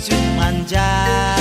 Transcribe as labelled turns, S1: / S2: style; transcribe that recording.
S1: cuman jalan